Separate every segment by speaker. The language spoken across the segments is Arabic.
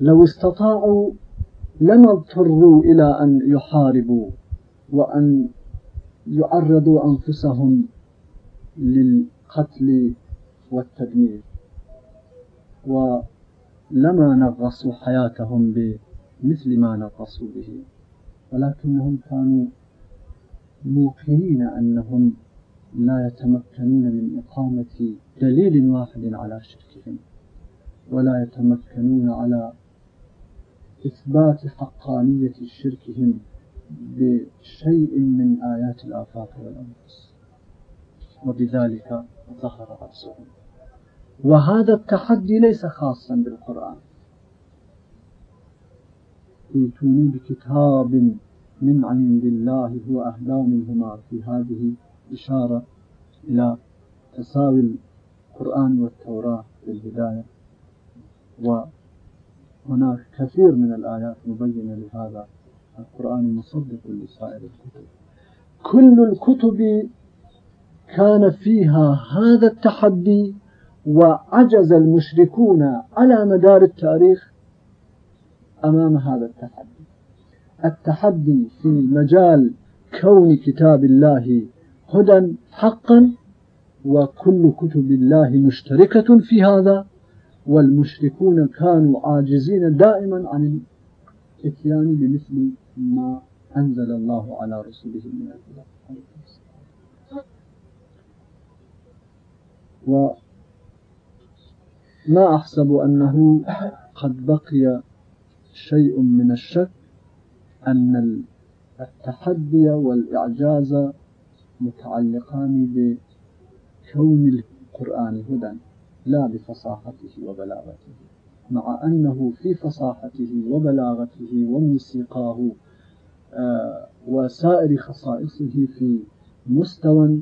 Speaker 1: لو استطاعوا لما اضطروا إلى أن يحاربوا وأن يعرضوا أنفسهم للقتل والتدمير. ولما نغصوا حياتهم بمثل ما نغصوا به. ولكنهم كانوا موقنين أنهم لا يتمكنون من إقامة دليل واحد على شركهم. ولا يتمكنون على إثبات حقانية شركهم بشيء من آيات الآفاق والأنفس. وبذلك ظهر عجزهم وهذا التحدي ليس خاصا بالقرآن. ائتوني بكتاب من عند الله هو أهدى منهما في هذه إشارة إلى تساوي القرآن والتوراة للهداية و هناك كثير من الآيات مبينة لهذا. القرآن مصدق لسائر الكتب. كل الكتب كان فيها هذا التحدي وعجز المشركون على مدار التاريخ أمام هذا التحدي. التحدي في مجال كون كتاب الله هدى حقا وكل كتب الله مشتركة في هذا والمشركون كانوا عاجزين دائما عن الاتيان بمثل ما أنزل الله على رسوله من الهدى وما أحسب أنه قد بقي شيء من الشك أن التحدي والإعجاز متعلقان بكون القرآن هدى. لا بفصاحته وبلاغته مع أنه في فصاحته وبلاغته وموسيقاه آه، وسائر خصائصه في مستوى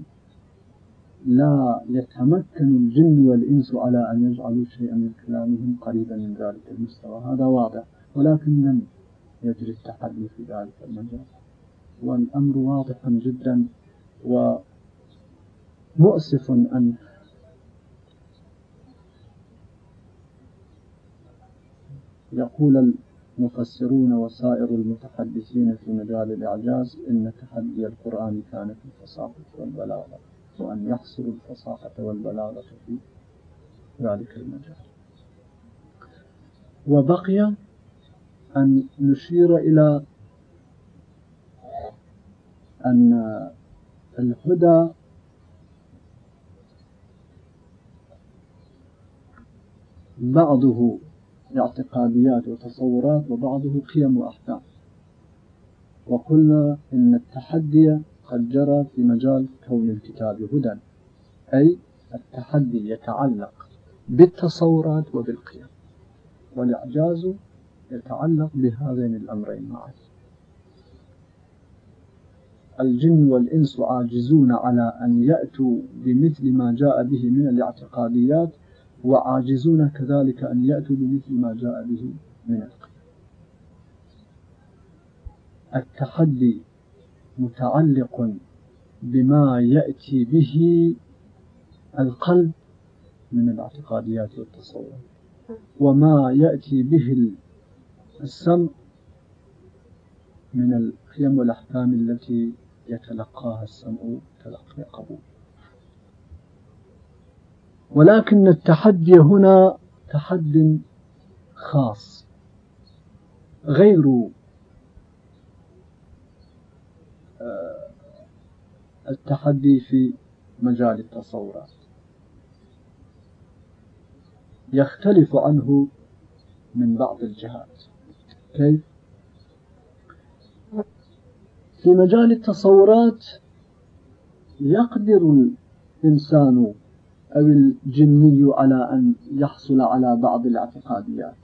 Speaker 1: لا يتمكن الجن والإنس على أن يجعلوا شيئا من كلامهم قريبا من ذلك المستوى. هذا واضح ولكن لم يجري التحدي في ذلك المجال. والأمر واضح جدا ومؤسف أن يقول المفسرون وسائر المتحدثين في مجال الإعجاز إن تحدي القرآن كان في الفصاحة والبلاغة وأن يحصل الفصاحة والبلاغة في ذلك المجال. وبقي أن نشير إلى أن الهدى بعضه اعتقاديات وتصورات وبعضه قيم وأحكام. وقلنا إن التحدي قد جرى في مجال كون الكتاب هدى أي التحدي يتعلق بالتصورات وبالقيم والإعجاز يتعلق بهذين الأمرين معا. الجن والإنس عاجزون على أن يأتوا بمثل ما جاء به من الاعتقاديات وعاجزون كذلك أن يأتوا بمثل ما جاء به من القيم التحدي متعلق بما يأتي به القلب من الاعتقاديات والتصور. وما يأتي به السمع من القيم والأحكام التي يتلقاها السمع تلقي قبول ولكن التحدي هنا تحد خاص. غير آه، التحدي في مجال التصورات يختلف عنه من بعض الجهات. كيف؟ في مجال التصورات يقدر الإنسان أو الجني على أن يحصل على بعض الاعتقاديات.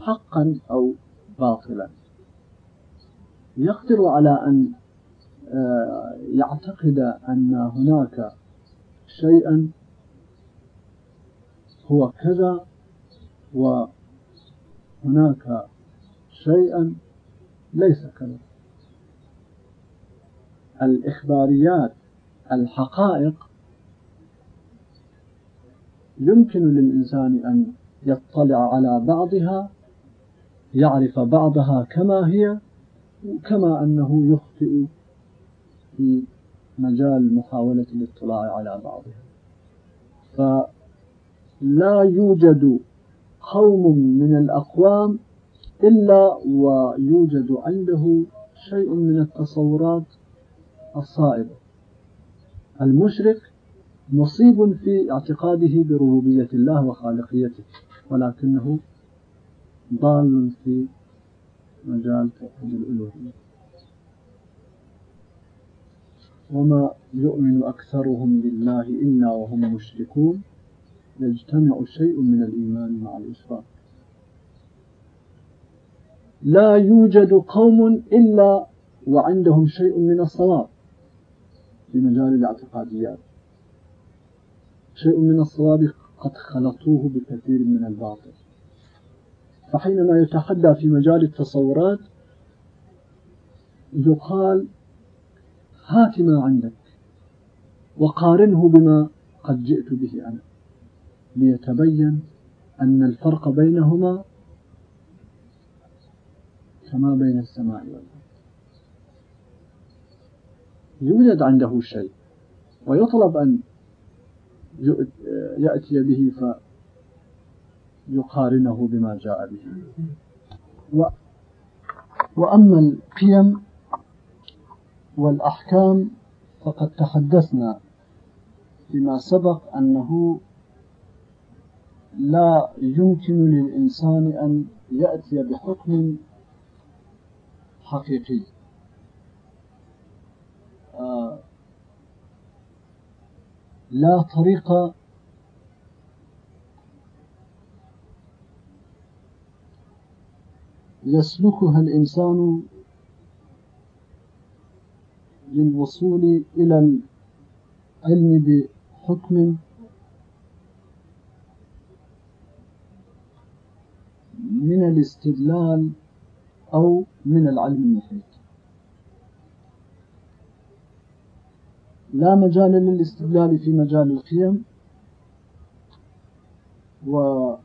Speaker 1: حقا أو باطلا. يقدر على أن آه، يعتقد أن هناك شيئا هو كذا وهناك شيئا ليس كذا. الإخباريات الحقائق يمكن للإنسان أن يطلع على بعضها يعرف بعضها كما هي كما أنه يخطئ في مجال محاولة الاطلاع على بعضها. فلا يوجد قوم من الأقوام إلا ويوجد عنده شيء من التصورات الصائبة. المشرك نصيب في اعتقاده بربوبية الله وخالقيته ولكنه ضال في مجال توحيد الألوهية. وما يؤمن أكثرهم بالله إلا وهم مشركون يجتمع شيء من الإيمان مع الإشراك. لا يوجد قوم إلا وعندهم شيء من الصواب في مجال الاعتقاديات. شيء من الصواب قد خلطوه بكثير من الباطل. فحينما يتحدى في مجال التصورات يقال هات ما عندك وقارنه بما قد جئت به أنا. ليتبين أن الفرق بينهما كما بين السماء والأرض. يوجد عنده شيء ويطلب أن يأتي به فيقارنه بما جاء به. و وأما القيم والأحكام فقد تحدثنا فيما سبق أنه لا يمكن للإنسان أن يأتي بحكم حقيقي. لا طريقة يسلكها الإنسان للوصول إلى العلم بحكم من الاستدلال أو من العلم المحيط لا مجال للاستدلال في مجال القيم ولا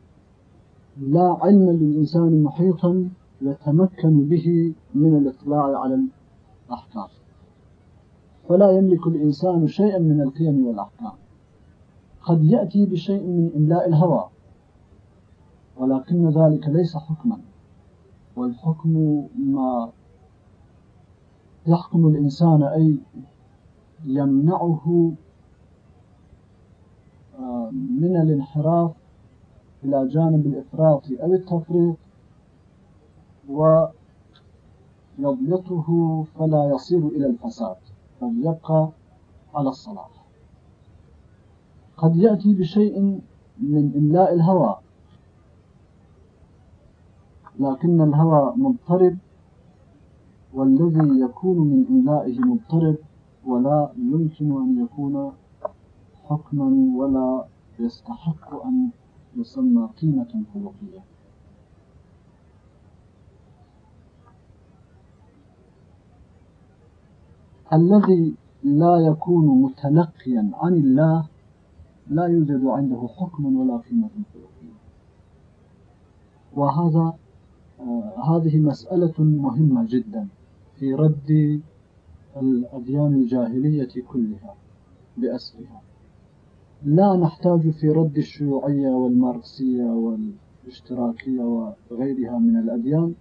Speaker 1: علم للإنسان محيطا يتمكن به من الإطلاع على الأحكام. فلا يملك الإنسان شيئا من القيم والأحكام. قد يأتي بشيء من إملاء الهوى ولكن ذلك ليس حكما. والحكم ما يحكم الإنسان أي يمنعه آه، من الانحراف إلى جانب الإفراط أو التفريط ويضبطه فلا يصير إلى الفساد بل يبقى على الصلاح قد يأتي بشيء من إملاء الهوى لكن الهوى مضطرب والذي يكون من إملائه مضطرب ولا يمكن أن يكون حكما ولا يستحق أن يسمى قيمة خلقية. الذي لا يكون متلقيا عن الله لا يوجد عنده حكم ولا قيمة خلقية. وهذا آه هذه مسألة مهمة جدا في رد الأديان الجاهلية كلها بأسرها لا نحتاج في رد الشيوعية والماركسية والاشتراكية وغيرها من الأديان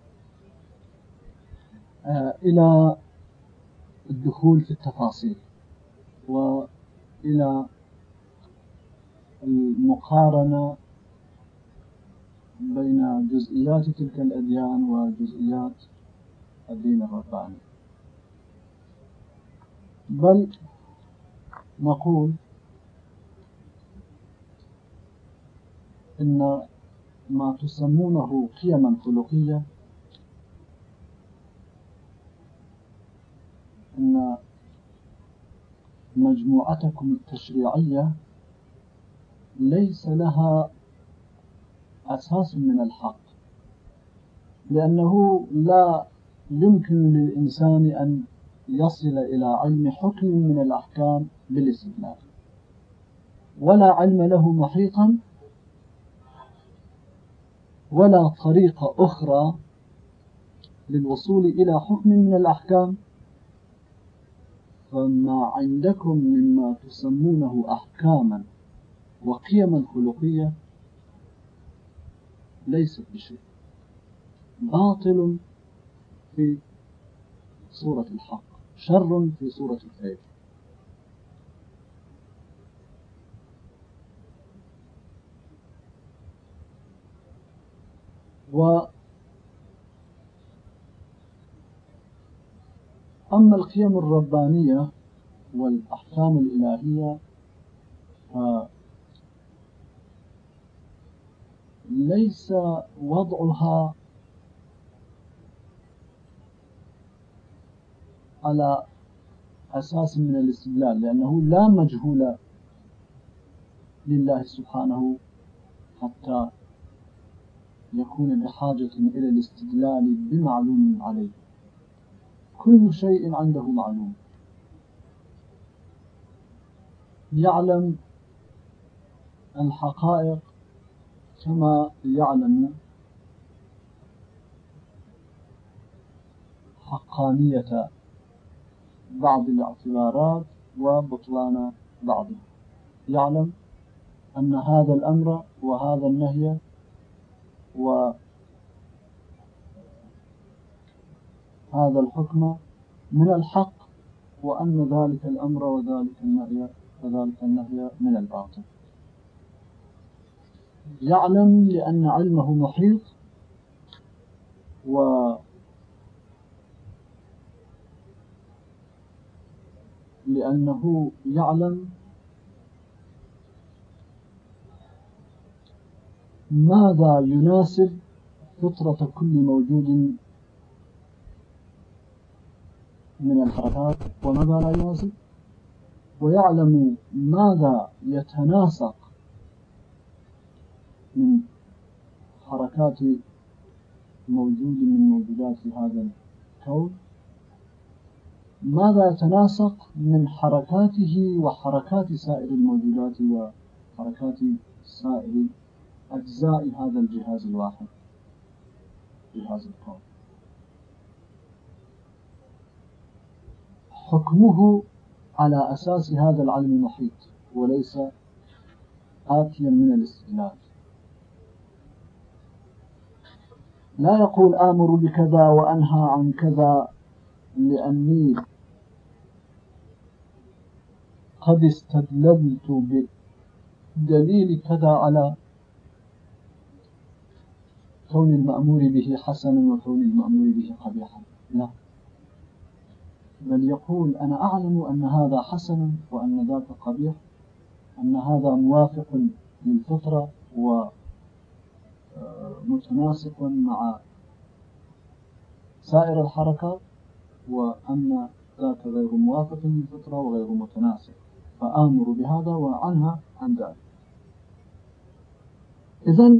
Speaker 1: آه، إلى الدخول في التفاصيل وإلى المقارنة بين جزئيات تلك الأديان وجزئيات الدين الرباني. بل نقول إن ما تسمونه قيما خلقية إن مجموعتكم التشريعية ليس لها أساس من الحق لأنه لا يمكن للإنسان أن يصل إلى علم حكم من الأحكام بالاستدلال. ولا علم له محيطا ولا طريقة أخرى للوصول إلى حكم من الأحكام. فما عندكم مما تسمونه أحكاما وقيما خلقية ليست بشيء. باطل في صورة الحق. شر في صورة الخير و أما القيم الربانية والأحكام الإلهية فليس وضعها على أساس من الاستدلال لأنه لا مجهول لله سبحانه حتى يكون بحاجة إلى الاستدلال بمعلوم عليه. كل شيء عنده معلوم. يعلم الحقائق كما يعلم حقانية بعض الاعتبارات وبطلان بعضها يعلم أن هذا الأمر وهذا النهي و هذا الحكم من الحق وأن ذلك الأمر وذلك النهي وذلك النهي من الباطل. يعلم لأن علمه محيط و لأنه يعلم ماذا يناسب فطرة كل موجود من الحركات وماذا لا يناسب؟ ويعلم ماذا يتناسق من حركات موجود من موجودات هذا الكون. ماذا تناسق من حركاته وحركات سائر الموجودات وحركات سائر أجزاء هذا الجهاز الواحد؟ جهاز القول حكمه على أساس هذا العلم المحيط وليس آتيا من الاستدلال. لا يقول آمر بكذا وأنهى عن كذا لأني قد استدللت بالدليل كذا على كون المأمور به حسنا وكون المأمور به قبيحا لا. بل يقول أنا أعلم أن هذا حسن وأن ذاك قبيح أن هذا موافق للفطرة ومتناسق آه، مع سائر الحركات وأن ذاك غير موافق للفطرة وغير متناسق. فآمر بهذا وعنها عن ذلك إذا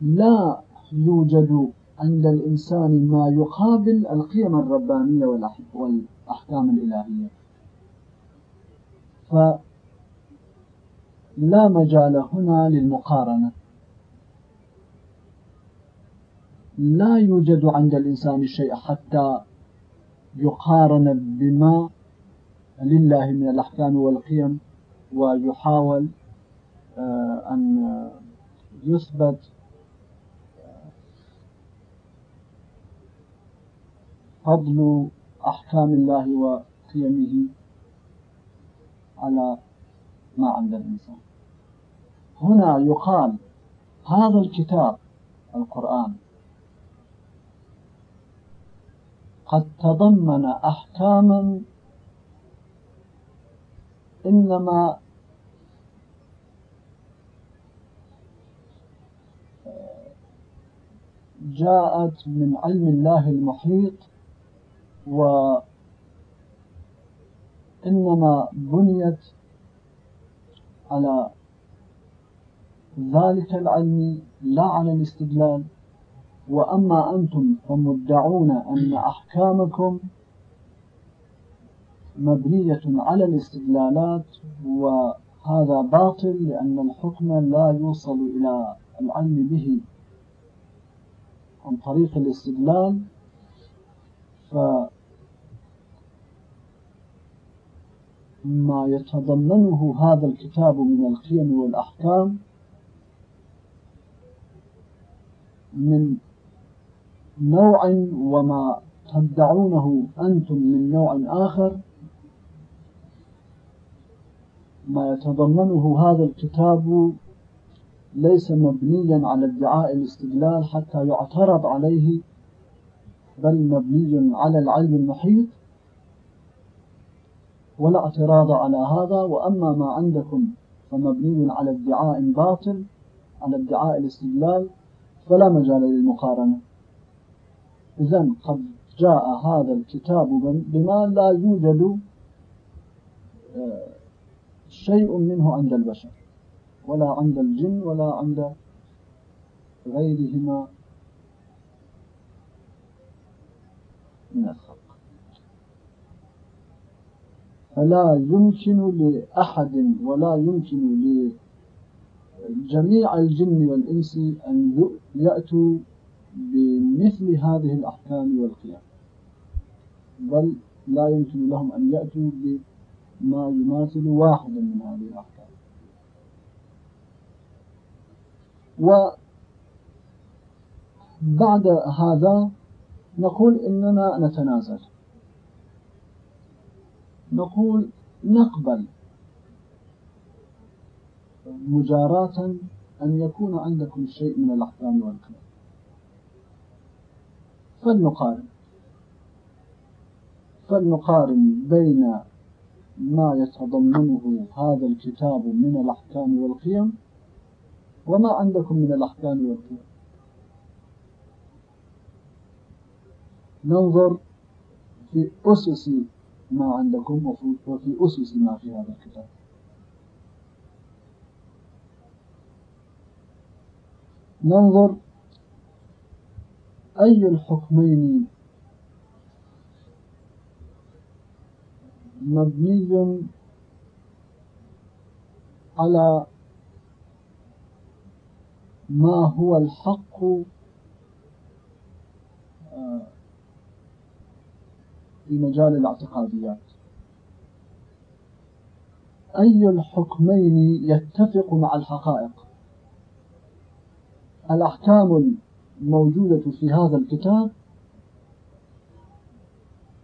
Speaker 1: لا يوجد عند الإنسان ما يقابل القيم الربانية والأحكام الإلهية. فلا مجال هنا للمقارنة. لا يوجد عند الإنسان شيء حتى يقارن بما لله من الأحكام والقيم ويحاول آه، أن يثبت آه، فضل أحكام الله وقيمه على ما عند الإنسان. هنا يقال هذا الكتاب القرآن قد تضمن أحكاما إنما جاءت من علم الله المحيط وإنما بنيت على ذلك العلم لا على الاستدلال. وأما أنتم فمدعون أن أحكامكم مبنية على الاستدلالات وهذا باطل لأن الحكم لا يوصل إلى العلم به. عن طريق الاستدلال فما يتضمنه هذا الكتاب من القيم والأحكام من نوع وما تدعونه أنتم من نوع آخر. ما يتضمنه هذا الكتاب ليس مبنيا على ادعاء الاستدلال حتى يعترض عليه بل مبني على العلم المحيط. ولا اعتراض على هذا وأما ما عندكم فمبني على ادعاء باطل على ادعاء الاستدلال فلا مجال للمقارنة. إذا قد جاء هذا الكتاب بما لا يوجد آه، شيء منه عند البشر. ولا عند الجن ولا عند غيرهما من الخلق. فلا يمكن لأحد ولا يمكن لجميع الجن والإنس أن يأتوا بمثل هذه الأحكام والقيم. بل لا يمكن لهم أن يأتوا ما يماثل واحد من هذه الأحكام. وبعد هذا نقول إننا نتنازل. نقول نقبل مجاراة أن يكون عندكم شيء من الأحكام والكلام. فلنقارن. فلنقارن بين ما يتضمنه هذا الكتاب من الأحكام والقيم وما عندكم من الأحكام والقيم. ننظر في أسس ما عندكم وفي أسس ما في هذا الكتاب. ننظر أي الحكمين مبني على ما هو الحق آه، في مجال الاعتقاديات. أي الحكمين يتفق مع الحقائق؟ الأحكام الموجودة في هذا الكتاب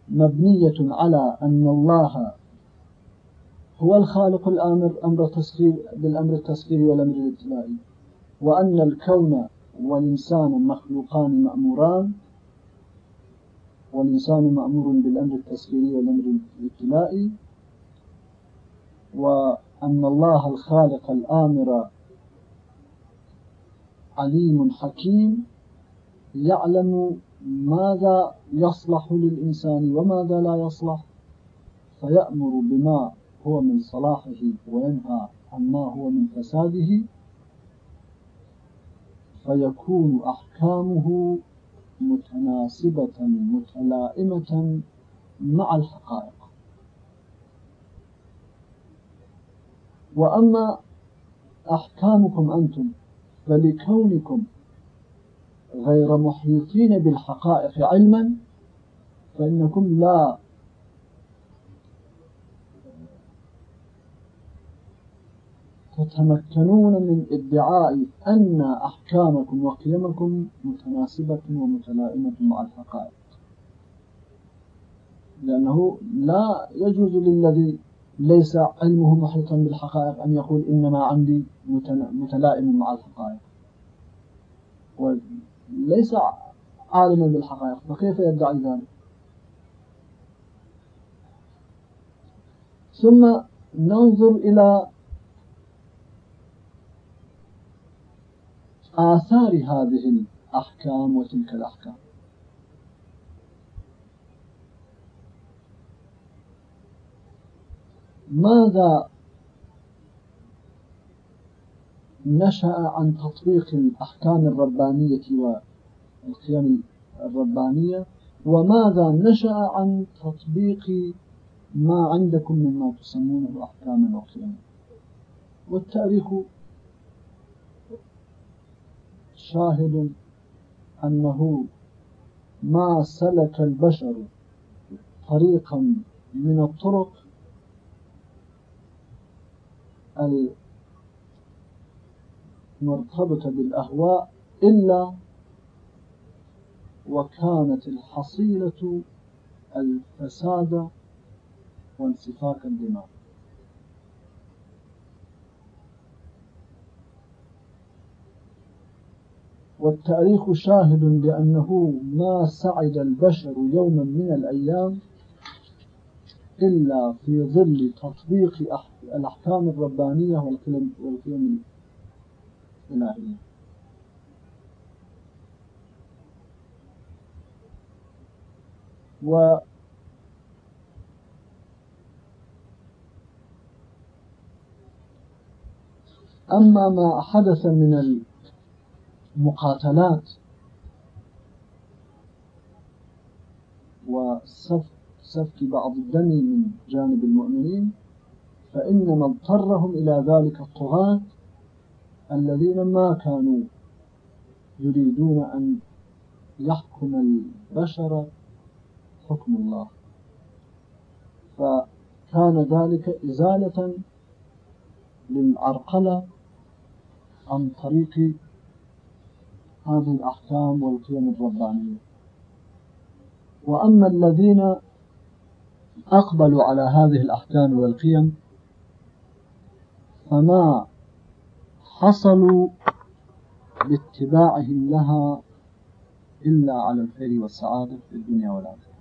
Speaker 1: مبنية على أن الله هو الخالق الآمر أمر تصغير بالأمر التصغيري والأمر الابتلائي وأن الكون والإنسان مخلوقان مأموران والإنسان مأمور بالأمر التصغيري والأمر الابتلائي وأن الله الخالق الآمر عليم حكيم يعلم ماذا يصلح للإنسان وماذا لا يصلح؟ فيأمر بما هو من صلاحه وينهى عما هو من فساده. فيكون أحكامه متناسبة متلائمة مع الحقائق. وأما أحكامكم أنتم فلكونكم غير محيطين بالحقائق علما فإنكم لا تتمكنون من ادعاء أن أحكامكم وقيمكم متناسبة ومتلائمة مع الحقائق. لأنه لا يجوز للذي ليس علمه محيطا بالحقائق أن يقول إنما عندي متلائم مع الحقائق. ليس عالما بالحقائق فكيف يدعي ذلك؟ ثم ننظر إلى آثار هذه الأحكام وتلك الأحكام. ماذا نشأ عن تطبيق الأحكام الربانية والقيم الربانية وماذا نشأ عن تطبيق ما عندكم مما تسمونه أحكاما وقيم والتاريخ شاهد أنه ما سلك البشر طريقا من الطرق مرتبطة بالأهواء إلا وكانت الحصيلة الفساد وانسفاك الدماء. والتاريخ شاهد بأنه ما سعد البشر يوما من الأيام إلا في ظل تطبيق الأحكام الربانية والقيم و أما ما حدث من المقاتلات وسفك بعض الدم من جانب المؤمنين فإنما اضطرهم إلى ذلك الطغاة الذين ما كانوا يريدون أن يحكم البشر حكم الله. فكان ذلك إزالة للعرقلة عن طريق هذه الأحكام والقيم الربانية. وأما الذين أقبلوا على هذه الأحكام والقيم فما حصلوا باتباعهم لها إلا على الخير والسعادة في الدنيا والآخرة.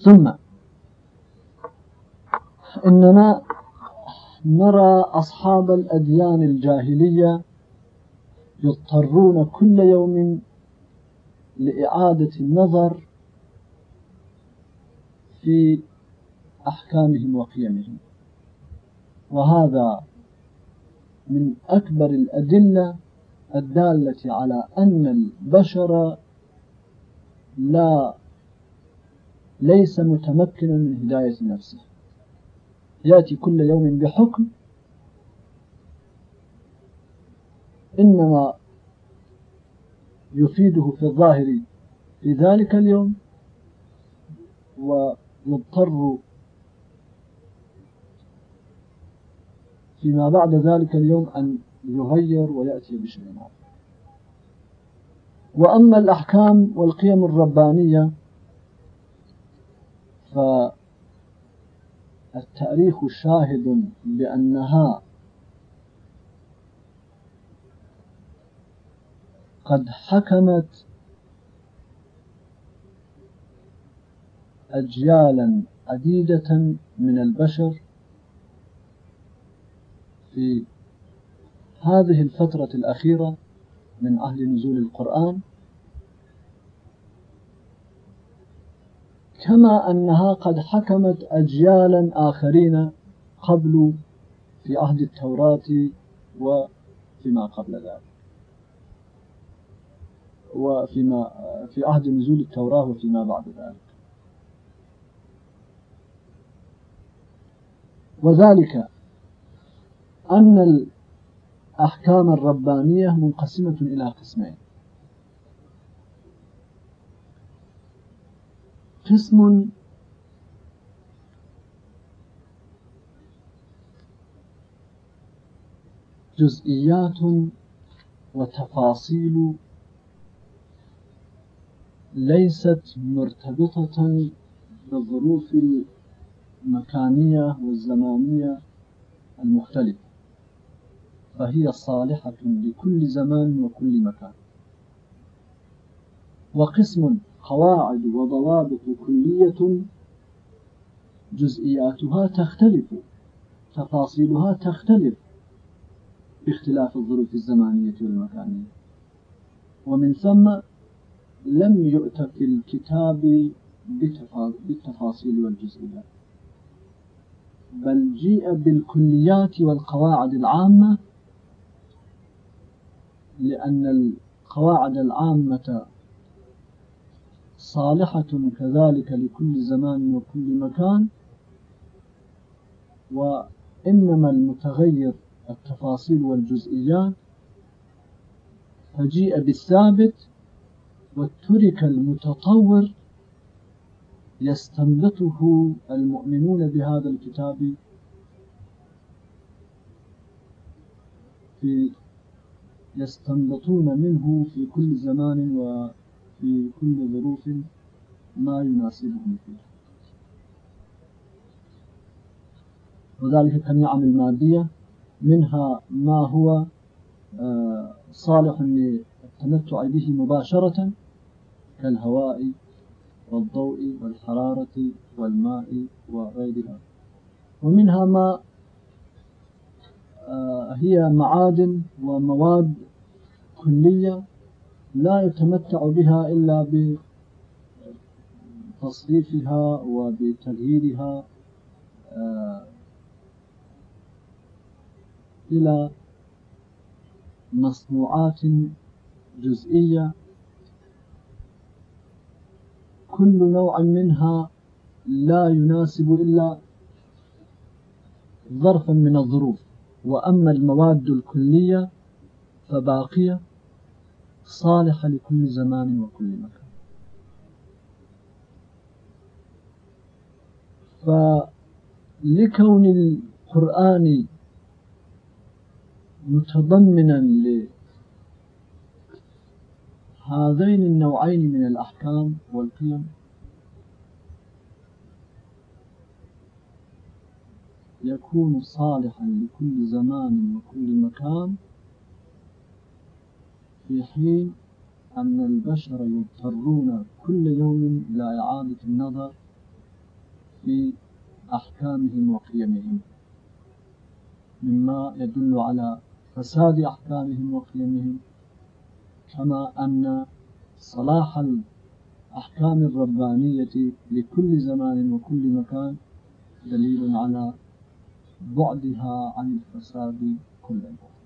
Speaker 1: ثم إننا نرى أصحاب الأديان الجاهلية يضطرون كل يوم لإعادة النظر في أحكامهم وقيمهم. وهذا من أكبر الأدلة الدالة على أن البشر لا ليس متمكنا من هداية نفسه. يأتي كل يوم بحكم. إنما يفيده في الظاهر في ذلك اليوم. و مضطر. فيما بعد ذلك اليوم أن يغير ويأتي بشيء آخر وأما الأحكام والقيم الربانية فالتأريخ شاهد بأنها قد حكمت أجيالا عديدة من البشر في هذه الفترة الأخيرة من أهل نزول القرآن كما أنها قد حكمت أجيالا آخرين قبل في عهد التوراة وفيما قبل ذلك. وفيما في عهد نزول التوراة وفيما بعد ذلك. وذلك أن الأحكام الربانية منقسمة إلى قسمين. قسم جزئيات وتفاصيل ليست مرتبطة بظروف مكانية والزمانية المختلفة فهي صالحة لكل زمان وكل مكان. وقسم قواعد وضوابط كلية جزئياتها تختلف تفاصيلها تختلف باختلاف الظروف الزمانية والمكانية. ومن ثم لم يؤت في الكتاب بالتفاصيل والجزئيات. بل جيء بالكليات والقواعد العامة لأن القواعد العامة صالحة كذلك لكل زمان وكل مكان وإنما المتغير التفاصيل والجزئيات. فجيء بالثابت وترك المتطور يستنبطه المؤمنون بهذا الكتاب في يستنبطون منه في كل زمان وفي كل ظروف ما يناسبهم فيه. وذلك كالنعم المادية منها ما هو آه، صالح للتمتع به مباشرة كالهواء والضوء والحرارة والماء وغيرها. ومنها ما آه، هي معادن ومواد كلية لا يتمتع بها إلا بتصريفها وبتغييرها آه، إلى مصنوعات جزئية كل نوع منها لا يناسب إلا ظرفا من الظروف. وأما المواد الكلية فباقية صالحة لكل زمان وكل مكان. فلكون القرآن متضمنا هذين النوعين من الأحكام والقيم. يكون صالحا لكل زمان وكل مكان. في حين أن البشر يضطرون كل يوم إلى إعادة النظر في أحكامهم وقيمهم. مما يدل على فساد أحكامهم وقيمهم. كما أن صلاح الأحكام الربانية لكل زمان وكل مكان دليل على بعدها عن الفساد كل الوقت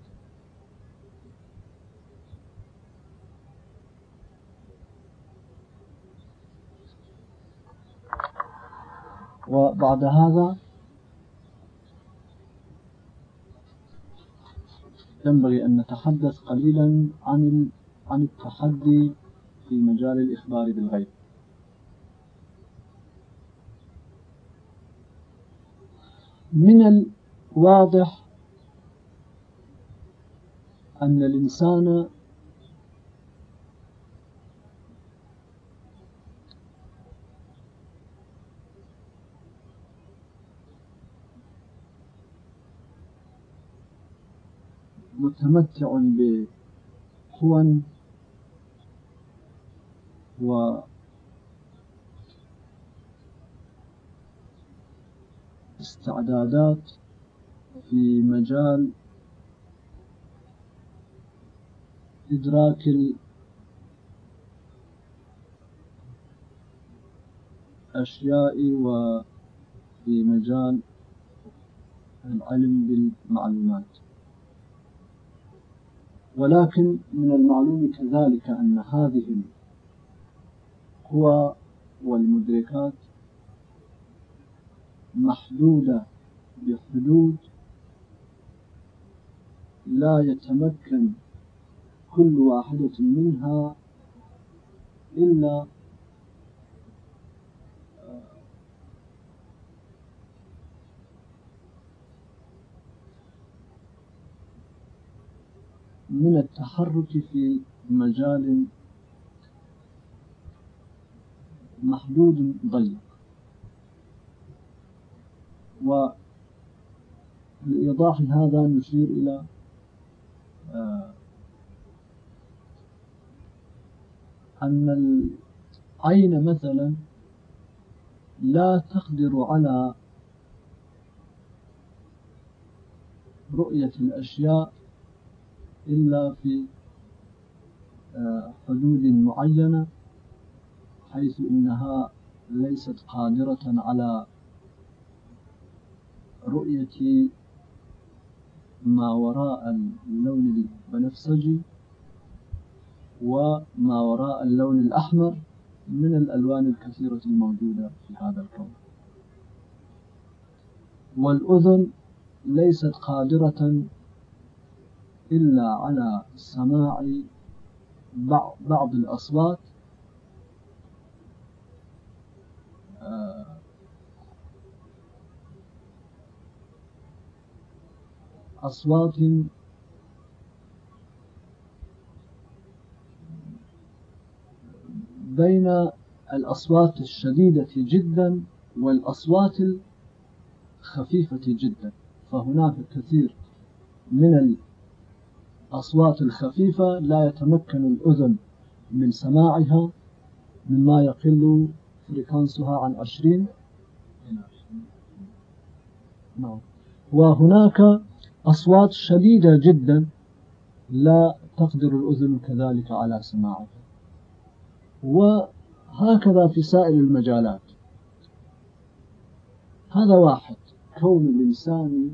Speaker 1: وبعد هذا ينبغي أن نتحدث قليلا عن عن التحدي في مجال الإخبار بالغيب. من الواضح أن الإنسان متمتع ب عفوا و استعدادات في مجال إدراك الأشياء وفي مجال العلم بالمعلومات. ولكن من المعلوم كذلك أن هذه القوى والمدركات محدودة بحدود لا يتمكن كل واحدة منها إلا من التحرك في مجال محدود ضيق. ولإيضاح هذا نشير إلى آه، أن العين مثلا لا تقدر على رؤية الأشياء إلا في آه، حدود معينة حيث إنها ليست قادرة على رؤية ما وراء اللون البنفسجي وما وراء اللون الأحمر من الألوان الكثيرة الموجودة في هذا الكون. والأذن ليست قادرة إلا على سماع بعض الأصوات آه، أصوات بين الأصوات الشديدة جدا والأصوات الخفيفة جدا فهناك كثير من أصوات خفيفة لا يتمكن الأذن من سماعها مما يقل فريكانسها عن عشرين. نعم. وهناك أصوات شديدة جدا لا تقدر الأذن كذلك على سماعها. وهكذا في سائر المجالات. هذا واحد كون الإنسان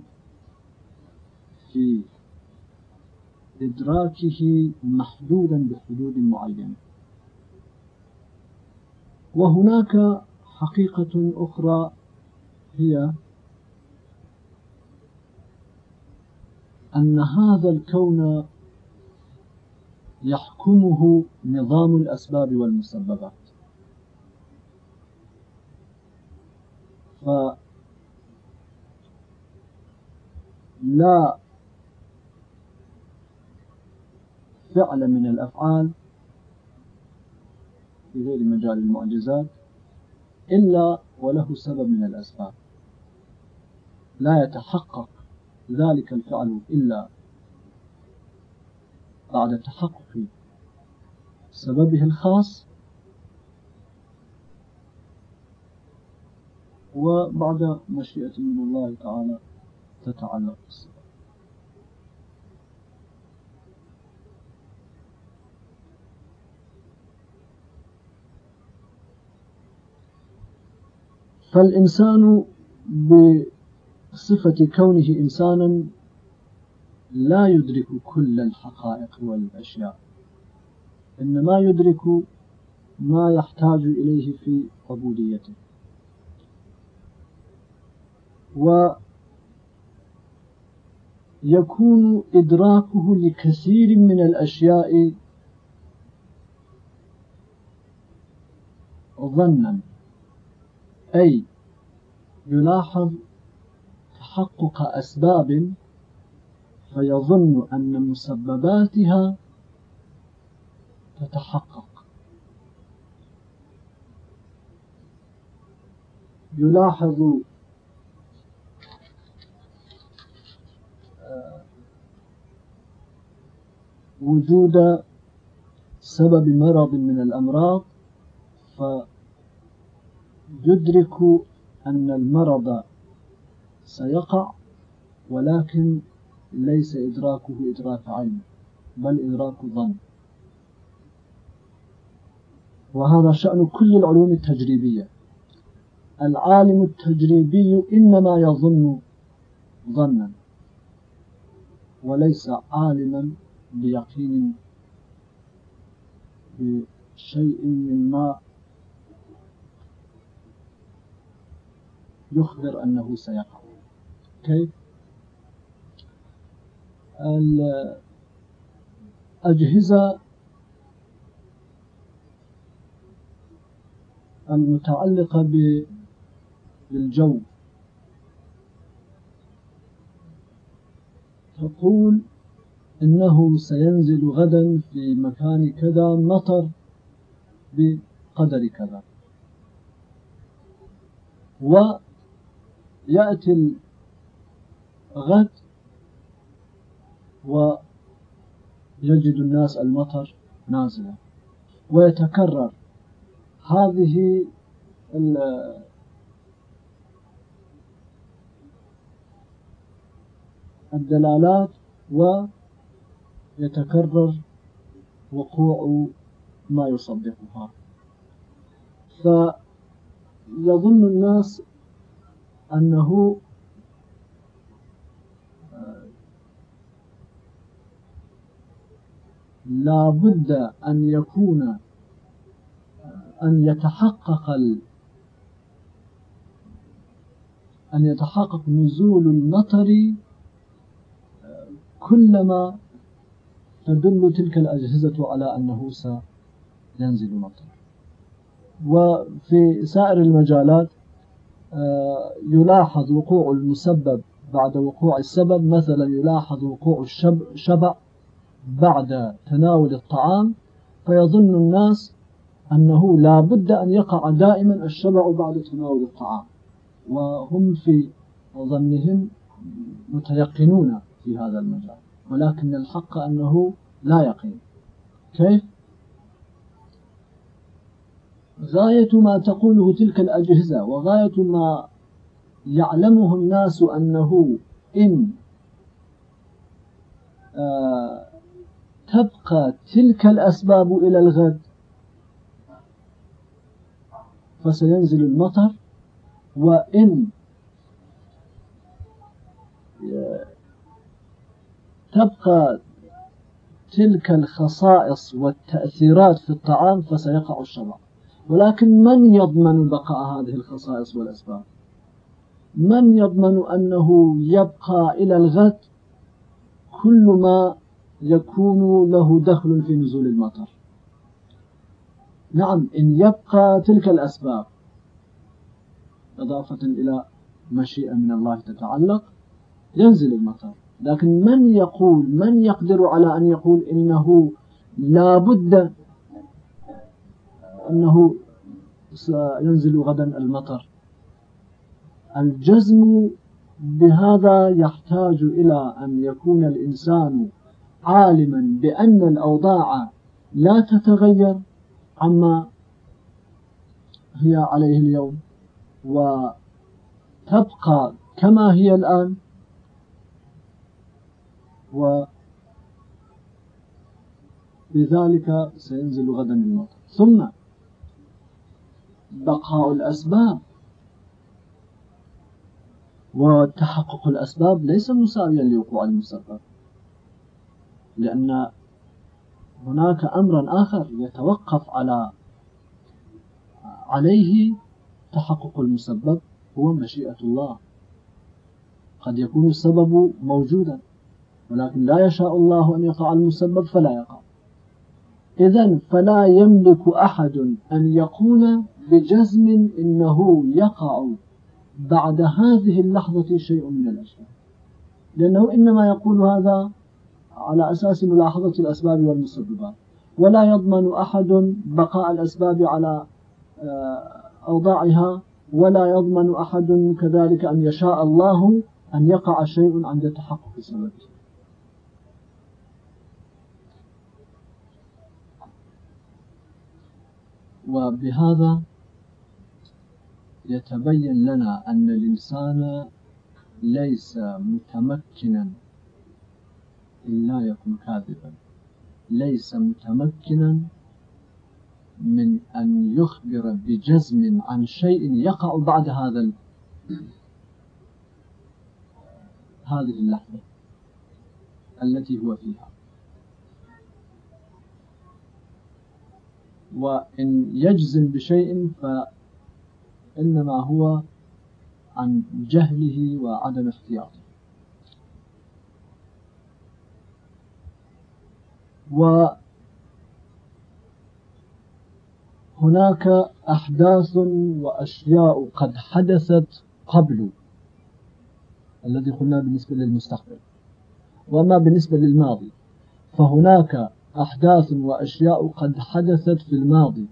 Speaker 1: في إدراكه محدودا بحدود معينة وهناك حقيقة أخرى هي أن هذا الكون يحكمه نظام الأسباب والمسببات. فلا فعل من الأفعال في غير مجال المعجزات إلا وله سبب من الأسباب. لا يتحقق ذلك الفعل إلا بعد تحقق سببه الخاص وبعد مشيئة من الله تعالى تتعلق. السبب فالإنسان بصفة كونه إنسانا لا يدرك كل الحقائق والأشياء إنما يدرك ما يحتاج إليه في عبوديته. ويكون إدراكه لكثير من الأشياء ظنا. أي يلاحظ تحقق أسباب فيظن أن مسبباتها تتحقق. يلاحظ آه، وجود سبب مرض من الأمراض ف يدرك أن المرض سيقع ولكن ليس إدراكه إدراك عين بل إدراك ظن. وهذا شأن كل العلوم التجريبية. العالم التجريبي إنما يظن ظنا وليس عالما بيقين بشيء مما يخبر أنه سيقع. كيف؟ الأجهزة المتعلقة بالجو. تقول إنه سينزل غدا في مكان كذا مطر بقدر كذا. و يأتي الغد ويجد الناس المطر نازلا ويتكرر هذه الدلالات ويتكرر وقوع ما يصدقها فيظن الناس أنه لا بد أن يكون آه، أن يتحقق أن يتحقق نزول المطر آه، كلما تدل تلك الأجهزة على أنه سينزل مطر وفي سائر المجالات آه، يلاحظ وقوع المسبب بعد وقوع السبب مثلا يلاحظ وقوع الشبع بعد تناول الطعام فيظن الناس أنه لا بد أن يقع دائما الشبع بعد تناول الطعام وهم في ظنهم متيقنون في هذا المجال ولكن الحق أنه لا يقين كيف؟ غاية ما تقوله تلك الأجهزة وغاية ما يعلمه الناس أنه إن آه، تبقى تلك الأسباب إلى الغد فسينزل المطر وإن آه، تبقى تلك الخصائص والتأثيرات في الطعام فسيقع الشراب. ولكن من يضمن بقاء هذه الخصائص والأسباب؟ من يضمن أنه يبقى إلى الغد كل ما يكون له دخل في نزول المطر؟ نعم إن يبقى تلك الأسباب إضافة إلى مشيئة من الله تتعلق ينزل المطر. لكن من يقول من يقدر على أن يقول إنه لا بد أنه سينزل غدا المطر. الجزم بهذا يحتاج إلى أن يكون الإنسان عالما بأن الأوضاع لا تتغير عما هي عليه اليوم وتبقى كما هي الآن وبذلك سينزل غدا المطر. ثم بقاء الأسباب. وتحقق الأسباب ليس مساويا لوقوع المسبب. لأن هناك أمرا آخر يتوقف على عليه تحقق المسبب هو مشيئة الله. قد يكون السبب موجودا ولكن لا يشاء الله أن يقع المسبب فلا يقع. إذا فلا يملك أحد أن يقول بجزم إنه يقع بعد هذه اللحظة شيء من الأسباب. لأنه إنما يقول هذا على أساس ملاحظة الأسباب والمسببات. ولا يضمن أحد بقاء الأسباب على آه، أوضاعها ولا يضمن أحد كذلك أن يشاء الله أن يقع شيء عند تحقق سببه. وبهذا يتبين لنا أن الإنسان ليس متمكنا إلا يكون يكن كاذبا. ليس متمكنا من أن يخبر بجزم عن شيء يقع بعد هذا هذه اللحظة التي هو فيها. وإن يجزم بشيء ف إنما هو عن جهله وعدم اختياره وهناك أحداث وأشياء قد حدثت قبل الذي قلنا بالنسبة للمستقبل. وما بالنسبة للماضي فهناك أحداث وأشياء قد حدثت في الماضي.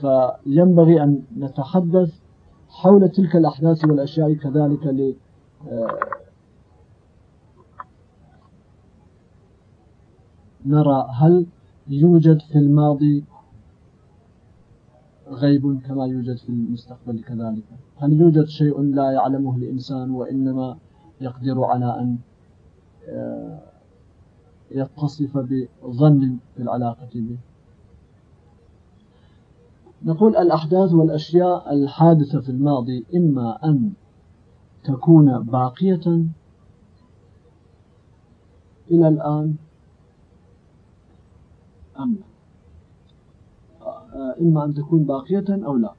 Speaker 1: فينبغي أن نتحدث حول تلك الأحداث والأشياء كذلك ل آه، نرى هل يوجد في الماضي غيب كما يوجد في المستقبل كذلك؟ هل يوجد شيء لا يعلمه الإنسان وإنما يقدر على أن آه، يتصف بظن في العلاقة به؟ نقول الأحداث والأشياء الحادثة في الماضي إما أن تكون باقية إلى الآن أم لا. آه، إما أن تكون باقية أو لا.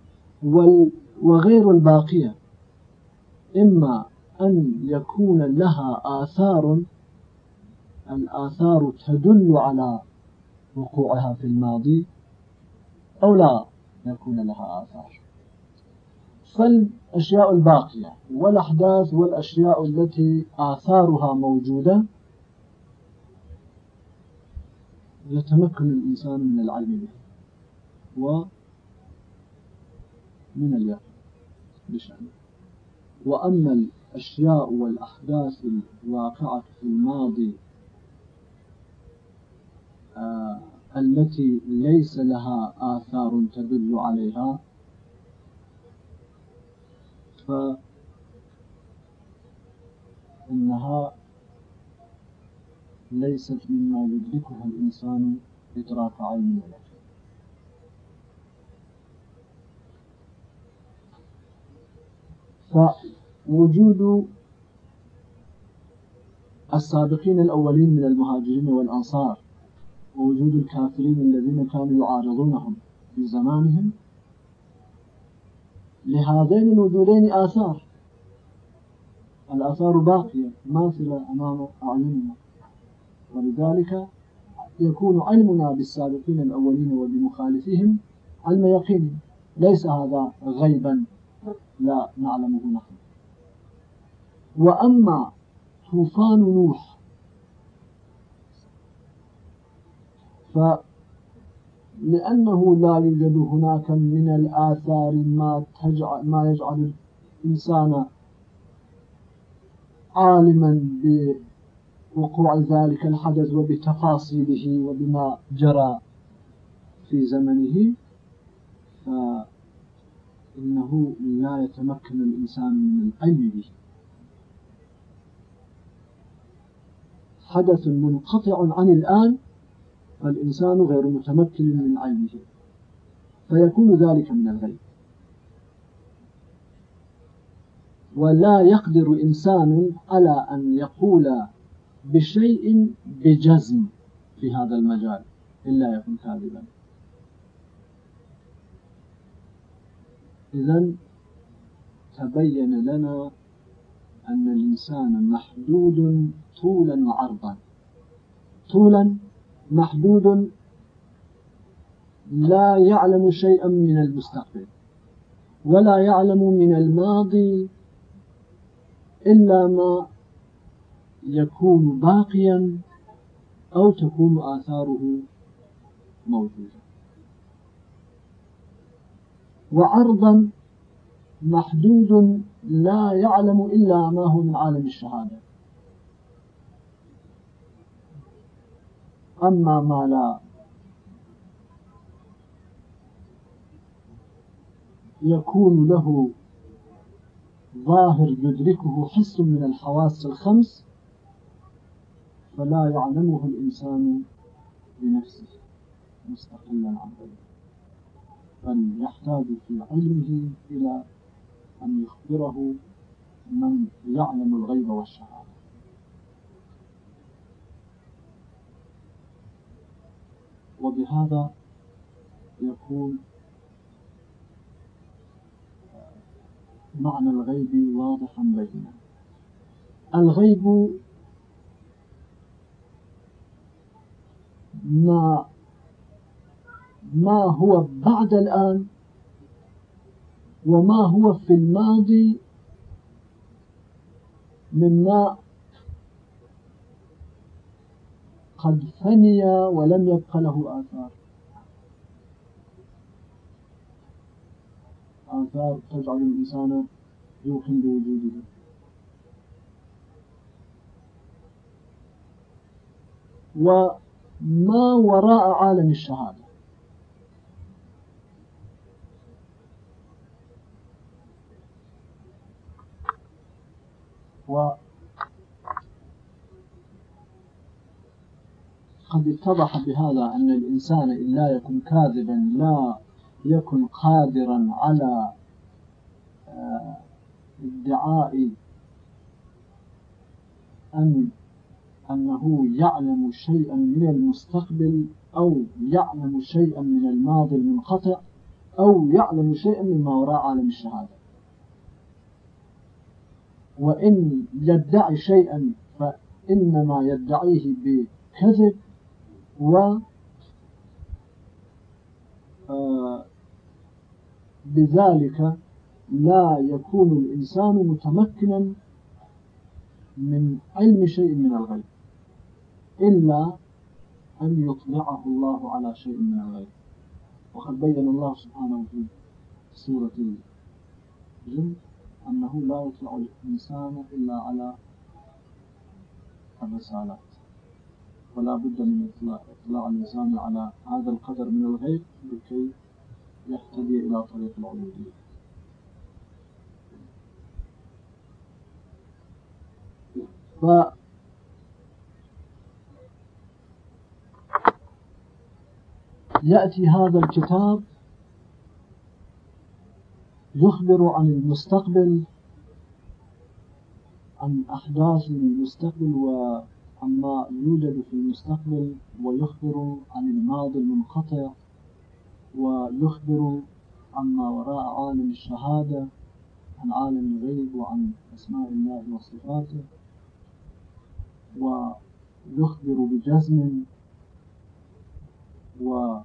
Speaker 1: وغير الباقية إما أن يكون لها آثار الآثار تدل على وقوعها في الماضي أو لا. يكون لها آثار فالأشياء الباقية والأحداث والأشياء التي آثارها موجودة يتمكن الإنسان من العلم بها ومن اليقين بشأنه. وأما الأشياء والأحداث الواقعة في الماضي آه التي ليس لها آثار تدل عليها. فإنها ليست مما يدركها الإنسان إدراك عين ولا فوجود السابقين الأولين من المهاجرين والأنصار ووجود الكافرين الذين كانوا يعارضونهم في زمانهم لهذين الوجودين آثار. الآثار باقية ماثلة أمام أعيننا. ولذلك يكون علمنا بالسابقين الأولين وبمخالفهم علم يقين. ليس هذا غيبا لا نعلمه نحن. وأما طوفان نوح لأنه لا يوجد هناك من الآثار ما تجعل ما يجعل الإنسان عالما بوقوع ذلك الحدث وبتفاصيله وبما جرى في زمنه فإنه لا يتمكن الإنسان من العلم به. حدث منقطع عن الآن فالإنسان غير متمكن من عينه فيكون ذلك من الغيب. ولا يقدر إنسان على أن يقول بشيء بجزم في هذا المجال إلا يكون كاذبا. إذا تبين لنا أن الإنسان محدود طولا وعرضا. طولا محدود لا يعلم شيئا من المستقبل ولا يعلم من الماضي إلا ما يكون باقيا أو تكون آثاره موجودة وعرضا محدود لا يعلم إلا ما هو من عالم الشهادة. أما ما لا يكون له ظاهر يدركه حس من الحواس الخمس فلا يعلمه الإنسان بنفسه مستقلا عن غيره بل يحتاج في علمه إلى أن يخبره من يعلم الغيب والشهادة. وبهذا يكون معنى الغيب واضحا بينا الغيب ما ما هو بعد الآن وما هو في الماضي مما قد فني ولم يبق له آثار. آثار تجعل الإنسان يوقن بوجوده. وما وراء عالم الشهادة. و قد اتضح بهذا أن الإنسان إن لا يكون كاذبا لا يكن قادرا على آه، ادعاء أن أنه يعلم شيئا من المستقبل أو يعلم شيئا من الماضي المنقطع أو يعلم شيئا مما وراء عالم الشهادة. وإن يدعي شيئا فإنما يدعيه بكذب و آه، بذلك لا يكون الإنسان متمكنا من علم شيء من الغيب إلا أن يطلعه الله على شيء من الغيب. وقد بين الله سبحانه في سورة الجن أنه لا يطلع الإنسان إلا على الرسالة. ولا بد من إطلاع, إطلاع الإنسان على هذا القدر من الغيب لكي يهتدي إلى طريق العبودية ف يأتي هذا الكتاب يخبر عن المستقبل عن أحداث المستقبل و عما يوجد في المستقبل ويخبر عن الماضي المنقطع ويخبر عما وراء عالم الشهادة عن عالم الغيب وعن أسماء الله وصفاته ويخبر بجزم و